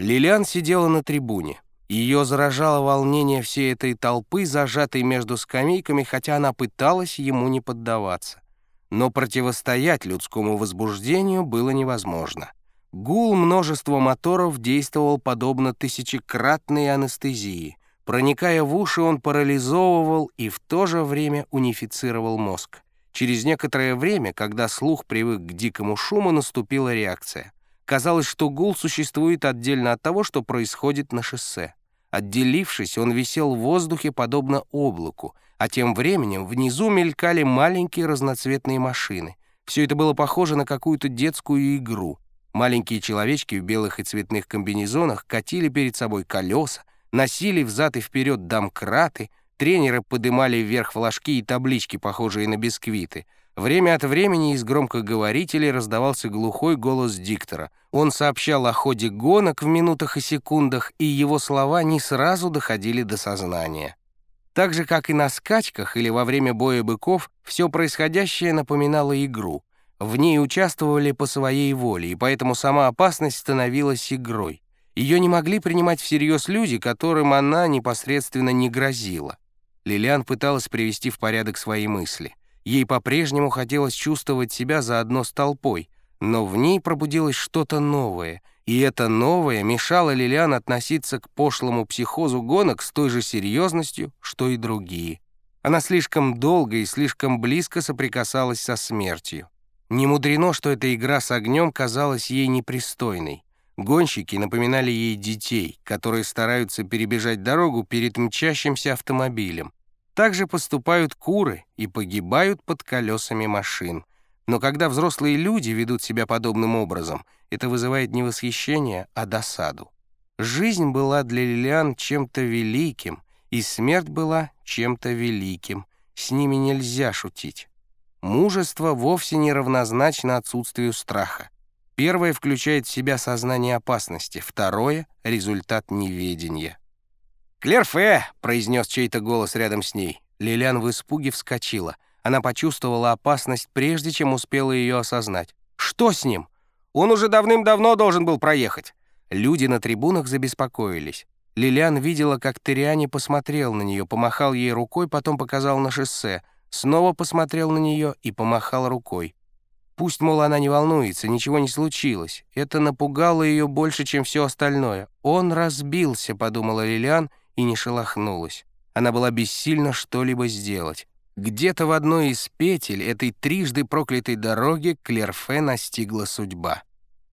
Лилиан сидела на трибуне. Ее заражало волнение всей этой толпы, зажатой между скамейками, хотя она пыталась ему не поддаваться. Но противостоять людскому возбуждению было невозможно. Гул множества моторов действовал подобно тысячекратной анестезии. Проникая в уши, он парализовывал и в то же время унифицировал мозг. Через некоторое время, когда слух привык к дикому шуму, наступила реакция. Казалось, что гул существует отдельно от того, что происходит на шоссе. Отделившись, он висел в воздухе подобно облаку, а тем временем внизу мелькали маленькие разноцветные машины. Все это было похоже на какую-то детскую игру. Маленькие человечки в белых и цветных комбинезонах катили перед собой колеса, носили взад и вперед домкраты, тренеры подымали вверх флажки и таблички, похожие на бисквиты — Время от времени из громкоговорителей раздавался глухой голос диктора. Он сообщал о ходе гонок в минутах и секундах, и его слова не сразу доходили до сознания. Так же, как и на скачках или во время боя быков, все происходящее напоминало игру. В ней участвовали по своей воле, и поэтому сама опасность становилась игрой. Ее не могли принимать всерьез люди, которым она непосредственно не грозила. Лилиан пыталась привести в порядок свои мысли. Ей по-прежнему хотелось чувствовать себя заодно с толпой, но в ней пробудилось что-то новое, и это новое мешало Лилиан относиться к пошлому психозу гонок с той же серьезностью, что и другие. Она слишком долго и слишком близко соприкасалась со смертью. Не мудрено, что эта игра с огнем казалась ей непристойной. Гонщики напоминали ей детей, которые стараются перебежать дорогу перед мчащимся автомобилем. Так же поступают куры и погибают под колесами машин. Но когда взрослые люди ведут себя подобным образом, это вызывает не восхищение, а досаду. Жизнь была для Лилиан чем-то великим, и смерть была чем-то великим. С ними нельзя шутить. Мужество вовсе не равнозначно отсутствию страха. Первое включает в себя сознание опасности, второе — результат неведения. «Клерфе!» — произнес чей-то голос рядом с ней. Лилиан в испуге вскочила. Она почувствовала опасность, прежде чем успела ее осознать. «Что с ним?» «Он уже давным-давно должен был проехать». Люди на трибунах забеспокоились. Лилиан видела, как Териани посмотрел на нее, помахал ей рукой, потом показал на шоссе, снова посмотрел на нее и помахал рукой. Пусть, мол, она не волнуется, ничего не случилось. Это напугало ее больше, чем все остальное. «Он разбился», — подумала Лилиан, и не шелохнулась. Она была бессильна что-либо сделать. Где-то в одной из петель этой трижды проклятой дороги Клерфе настигла судьба.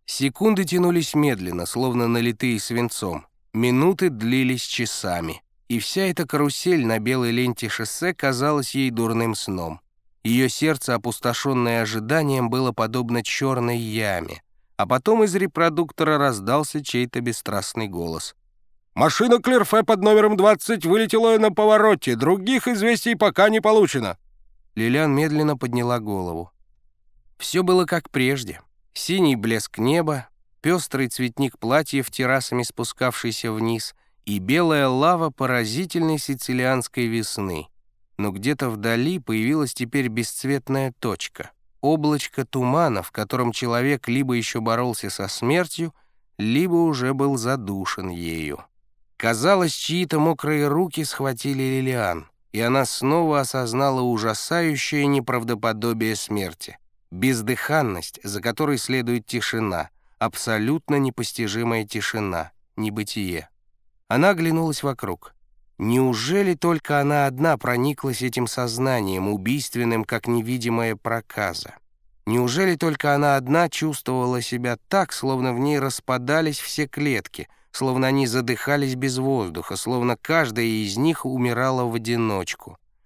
Секунды тянулись медленно, словно налитые свинцом. Минуты длились часами. И вся эта карусель на белой ленте шоссе казалась ей дурным сном. Ее сердце, опустошенное ожиданием, было подобно черной яме. А потом из репродуктора раздался чей-то бесстрастный голос. Машина Клерфе под номером 20 вылетела на повороте. Других известий пока не получено». Лилиан медленно подняла голову. Все было как прежде. Синий блеск неба, пестрый цветник платьев, террасами спускавшийся вниз, и белая лава поразительной сицилианской весны. Но где-то вдали появилась теперь бесцветная точка. Облачко тумана, в котором человек либо еще боролся со смертью, либо уже был задушен ею. Казалось, чьи-то мокрые руки схватили Лилиан, и она снова осознала ужасающее неправдоподобие смерти. Бездыханность, за которой следует тишина, абсолютно непостижимая тишина, небытие. Она оглянулась вокруг. Неужели только она одна прониклась этим сознанием, убийственным, как невидимая проказа? Неужели только она одна чувствовала себя так, словно в ней распадались все клетки, словно они задыхались без воздуха, словно каждая из них умирала в одиночку.